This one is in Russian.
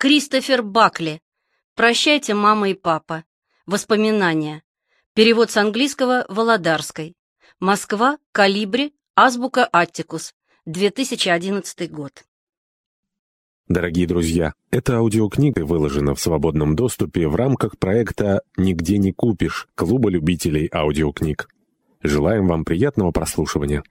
Кристофер Бакли. «Прощайте, мама и папа». Воспоминания. Перевод с английского Володарской. Москва, Калибри, Азбука Аттикус. 2011 год. Дорогие друзья, эта аудиокнига выложена в свободном доступе в рамках проекта «Нигде не купишь» Клуба любителей аудиокниг. Желаем вам приятного прослушивания.